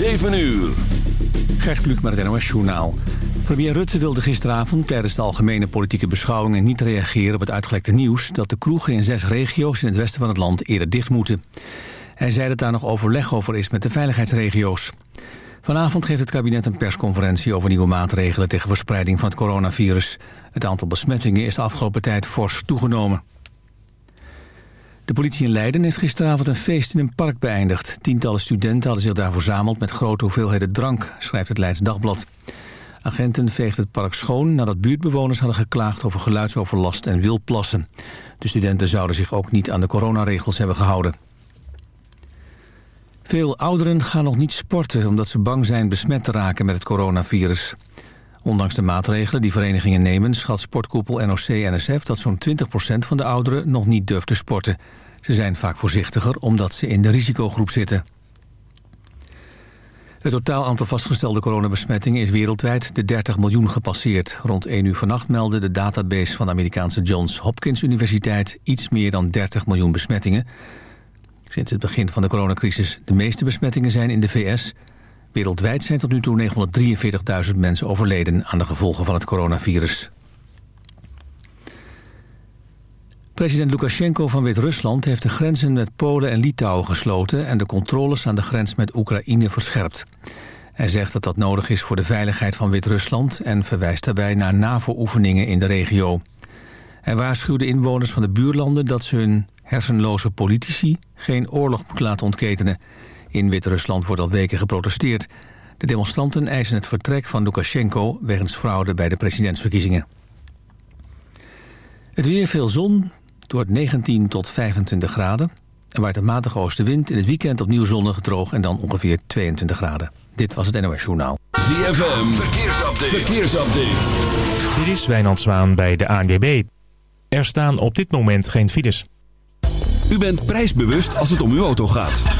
7 uur. Gert Kluk met het NOS Journaal. Premier Rutte wilde gisteravond tijdens de algemene politieke beschouwingen niet reageren op het uitgelekte nieuws dat de kroegen in zes regio's in het westen van het land eerder dicht moeten. Hij zei dat daar nog overleg over is met de veiligheidsregio's. Vanavond geeft het kabinet een persconferentie over nieuwe maatregelen tegen verspreiding van het coronavirus. Het aantal besmettingen is de afgelopen tijd fors toegenomen. De politie in Leiden heeft gisteravond een feest in een park beëindigd. Tientallen studenten hadden zich daar verzameld met grote hoeveelheden drank, schrijft het Leids Dagblad. Agenten veegden het park schoon nadat buurtbewoners hadden geklaagd over geluidsoverlast en wildplassen. De studenten zouden zich ook niet aan de coronaregels hebben gehouden. Veel ouderen gaan nog niet sporten omdat ze bang zijn besmet te raken met het coronavirus. Ondanks de maatregelen die verenigingen nemen... schat sportkoepel NOC-NSF dat zo'n 20% van de ouderen nog niet durft te sporten. Ze zijn vaak voorzichtiger omdat ze in de risicoroep zitten. Het totaal aantal vastgestelde coronabesmettingen is wereldwijd de 30 miljoen gepasseerd. Rond 1 uur vannacht meldde de database van de Amerikaanse Johns Hopkins Universiteit iets meer dan 30 miljoen besmettingen. Sinds het begin van de coronacrisis de meeste besmettingen zijn in de VS. Wereldwijd zijn tot nu toe 943.000 mensen overleden aan de gevolgen van het coronavirus. President Lukashenko van Wit-Rusland heeft de grenzen met Polen en Litouwen gesloten... en de controles aan de grens met Oekraïne verscherpt. Hij zegt dat dat nodig is voor de veiligheid van Wit-Rusland... en verwijst daarbij naar NAVO-oefeningen in de regio. Hij waarschuwde inwoners van de buurlanden dat ze hun hersenloze politici... geen oorlog moeten laten ontketenen. In Wit-Rusland wordt al weken geprotesteerd. De demonstranten eisen het vertrek van Lukashenko... wegens fraude bij de presidentsverkiezingen. Het weer veel zon, door 19 tot 25 graden. Er waait een matige oostenwind. In het weekend opnieuw zonnig, droog en dan ongeveer 22 graden. Dit was het NOS Journaal. ZFM, verkeersupdate. verkeersupdate. Dit is Wijnand Zwaan bij de ANWB. Er staan op dit moment geen files. U bent prijsbewust als het om uw auto gaat.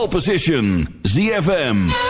Pole position. ZFM.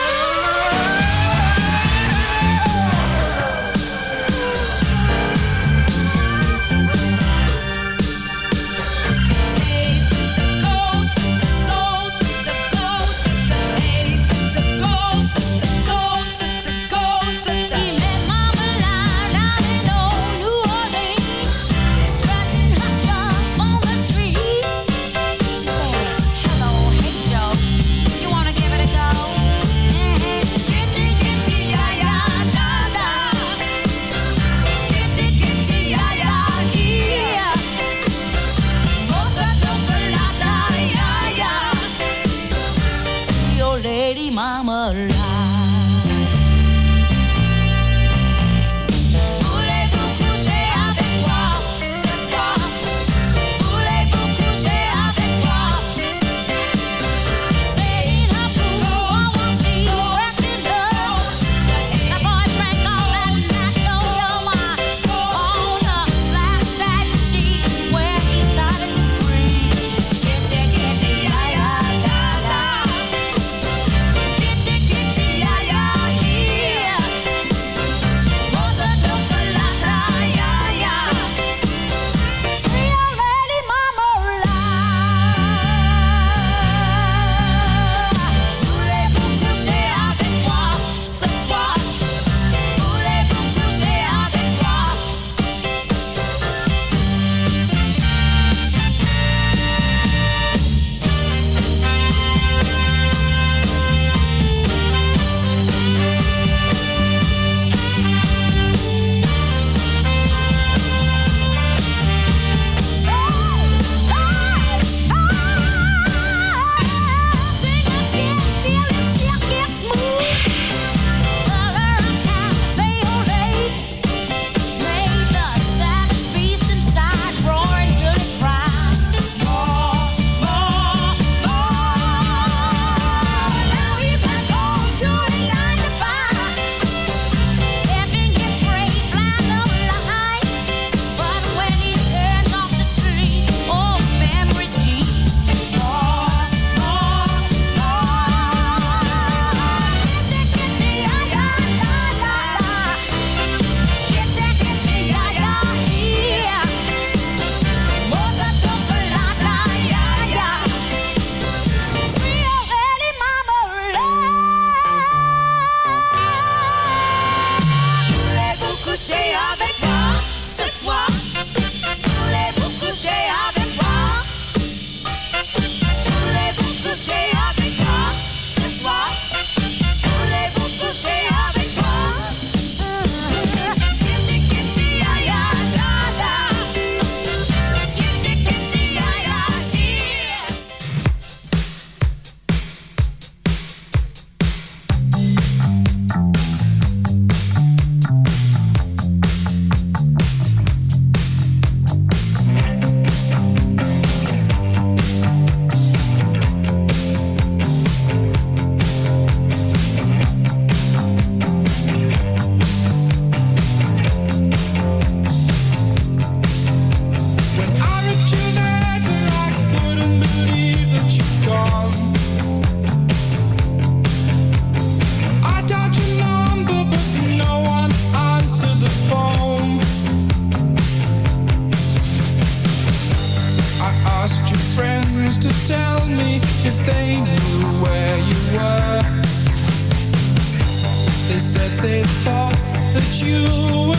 you.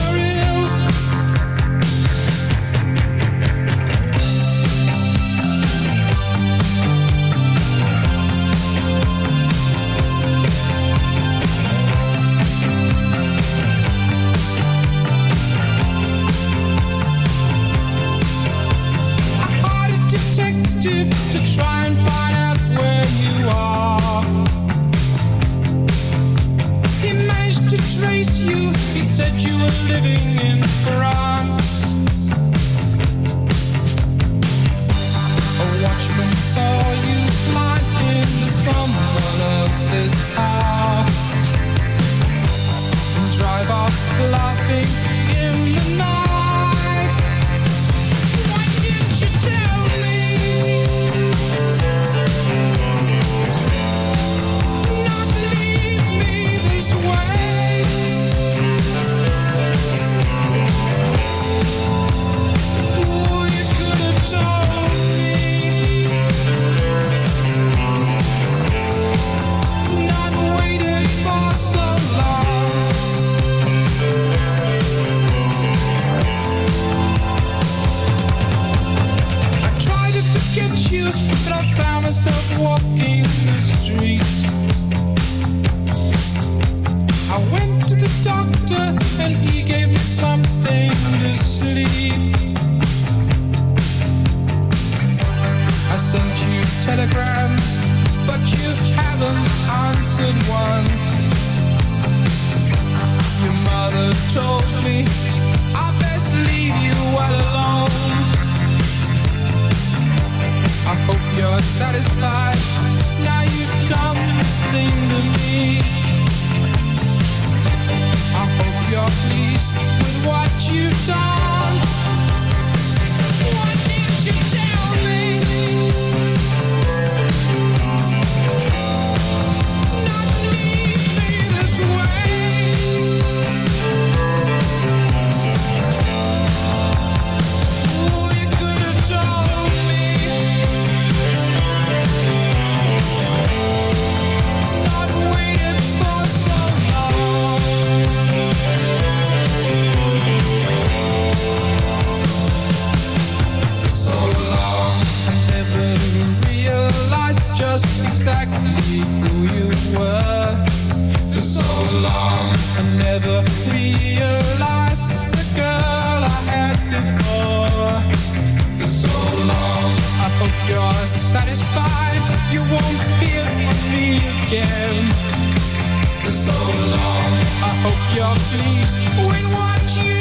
satisfied. Now you've done this thing to me. I hope you're pleased with what you've done. won't hear from me again. For so long, I hope you're pleased with what you.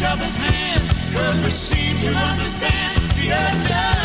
each other's hand. Cause we seem to understand the urge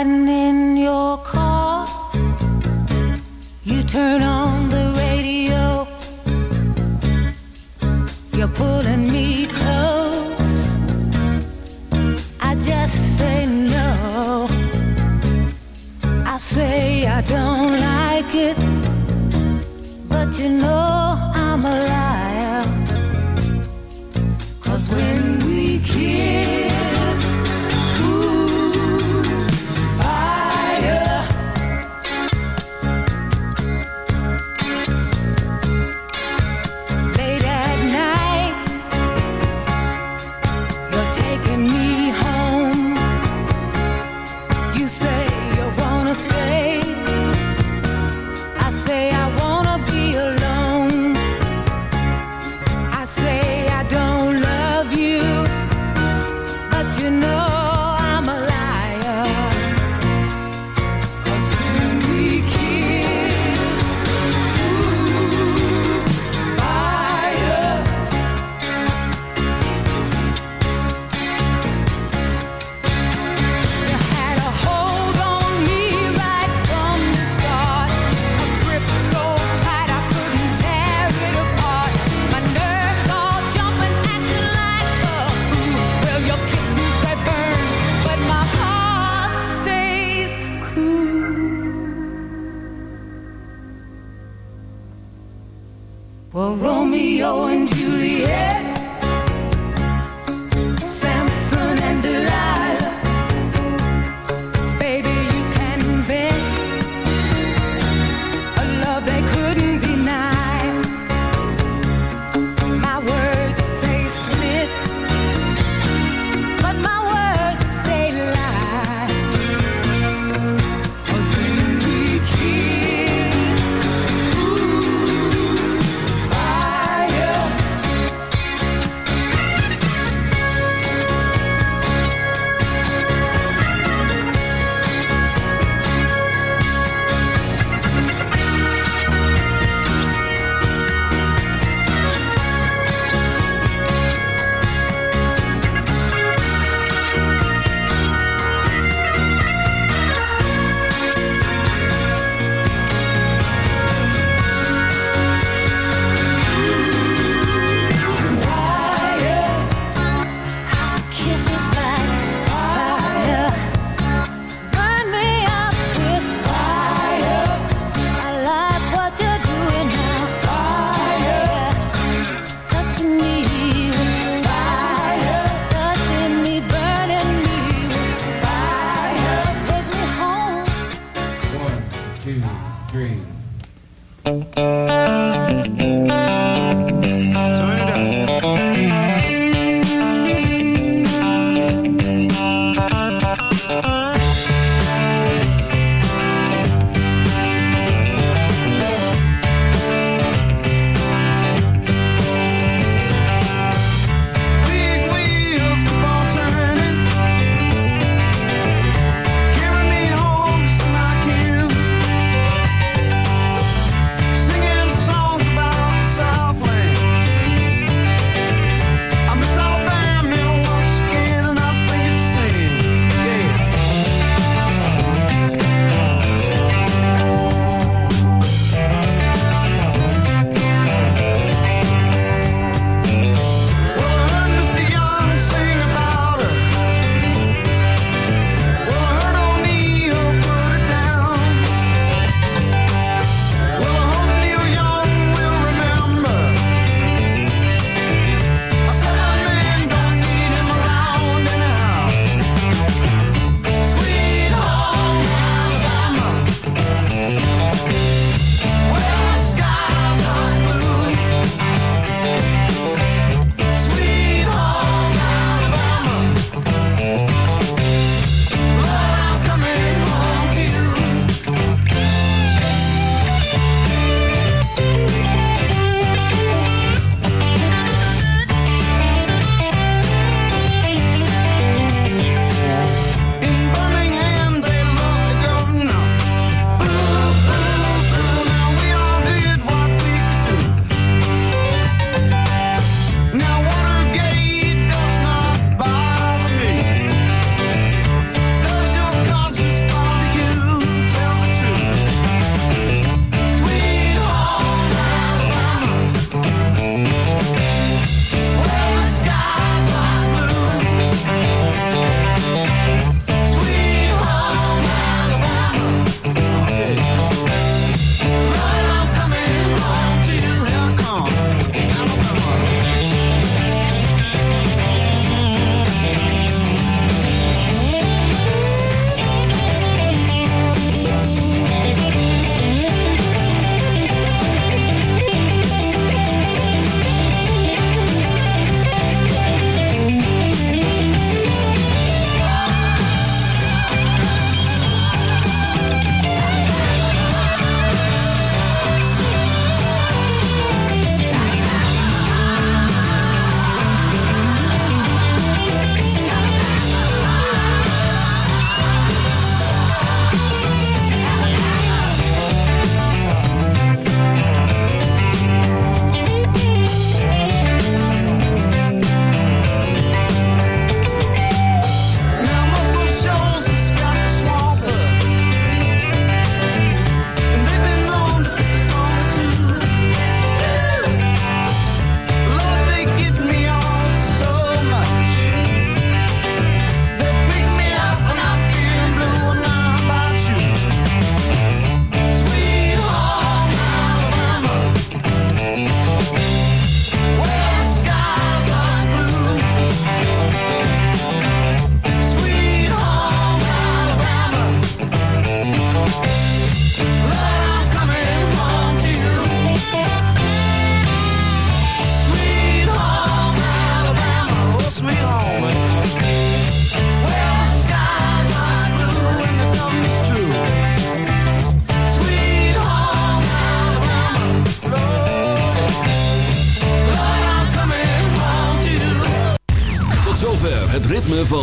I